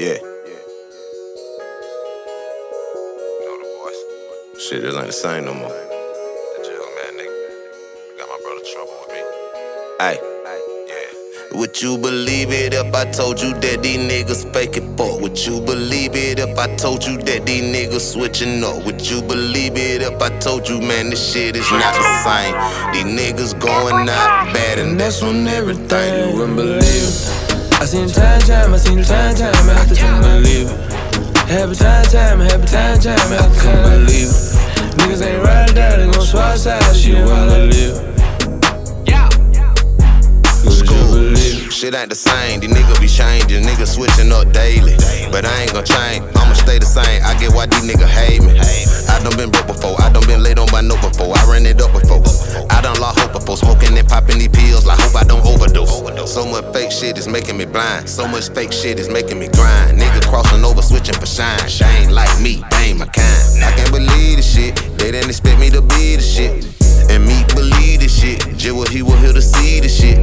Yeah. Know the voice. Shit, this ain't the same no more. The jail man, nigga. Got my brother trouble with me. Hey. Would you believe it if I told you that these niggas fake it for? Would you believe it if I told you that these niggas switching up? Would you believe it if I told you, man, this shit is not the same? These niggas going out bad and that's on everything. You wouldn't believe it. I seen time, time, I seen time, time, Happy time, time, happy time, time, I have to couldn't believe it. Niggas ain't riding down, they gon' swap sides, shit while I live. Would you believe it? Shit ain't the same, these niggas be changing, niggas switching up daily. But I ain't gon' change, I'ma stay the same. I get why these niggas hate me. I done been broke before, I done been laid on by note before. I ran it up before. I done lost hope before, smoking and popping these pills. I hope I don't overdose. So much fake shit is making me blind. So much fake shit is making me grind. Niggas crossing switching. They ain't like me, they ain't my kind. I can't believe this shit. They didn't expect me to be the shit. And me believe this shit. Jill, he was here to see this shit.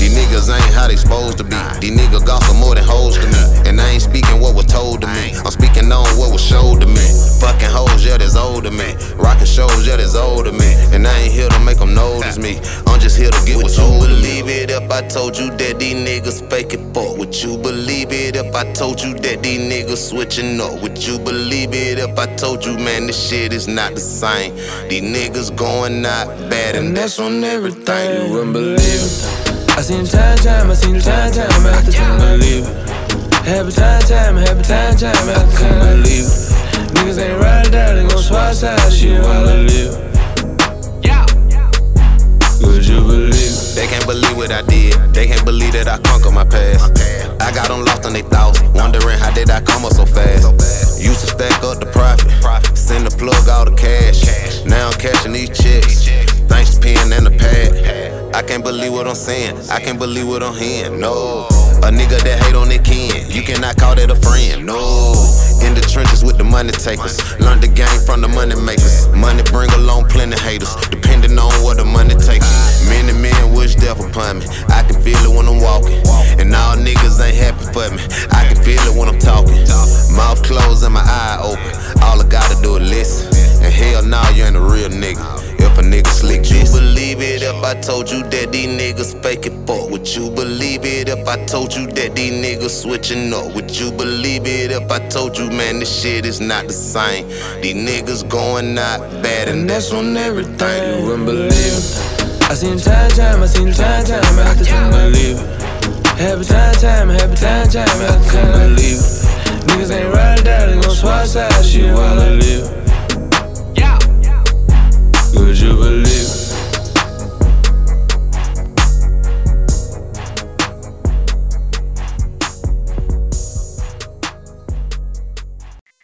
These niggas ain't how they supposed to be. These niggas gossip more than hoes to me. And I ain't speaking what was told to me. I'm speaking on what was showed to me. Fucking hoes, yeah, that's old to me. Rockin' shows, yeah, that's old to me. And I ain't here to make them notice me. I'm just here to get what you believe it I told you that these niggas fake it for? Would you believe it if I told you that these niggas switching up? Would you believe it if I told you, man, this shit is not the same? These niggas going out bad and that's on everything. You wouldn't believe it. I seen time, time, I seen the time, time, to couldn't believe it. Happy time, time, happy time, time, to couldn't believe it. Niggas ain't riding down, they gon' swap sides, shit while I conquered my past. I got them lost in their thoughts, wondering how did I come up so fast. Used to stack up the profit, send the plug all the cash. Now I'm cashing these checks, thanks to pen and the pad. I can't believe what I'm saying. I can't believe what I'm hearing. No, a nigga that hate on their kin, you cannot call that a friend. No. In the trenches with the money takers. Learn the game from the money makers. Money bring along plenty haters, depending on what the money takes. Many death upon me. I can feel it when I'm walking. And all niggas ain't happy for me. I can feel it when I'm talking. Mouth closed and my eye open. All I gotta do is listen. And hell nah, you ain't a real nigga. If a nigga slick. Would you believe it if I told you that these niggas fake it for? Would you believe it if I told you that these niggas switching up? Would you believe it if I told you, man, this shit is not the same? These niggas going out bad and that's on everything. You wouldn't believe it. I seen time, time, I seen time, time, I can't believe it. Happy time, time, happy time, time, I can't believe it. Niggas ain't ride down, they gon' swat side, shit while I live.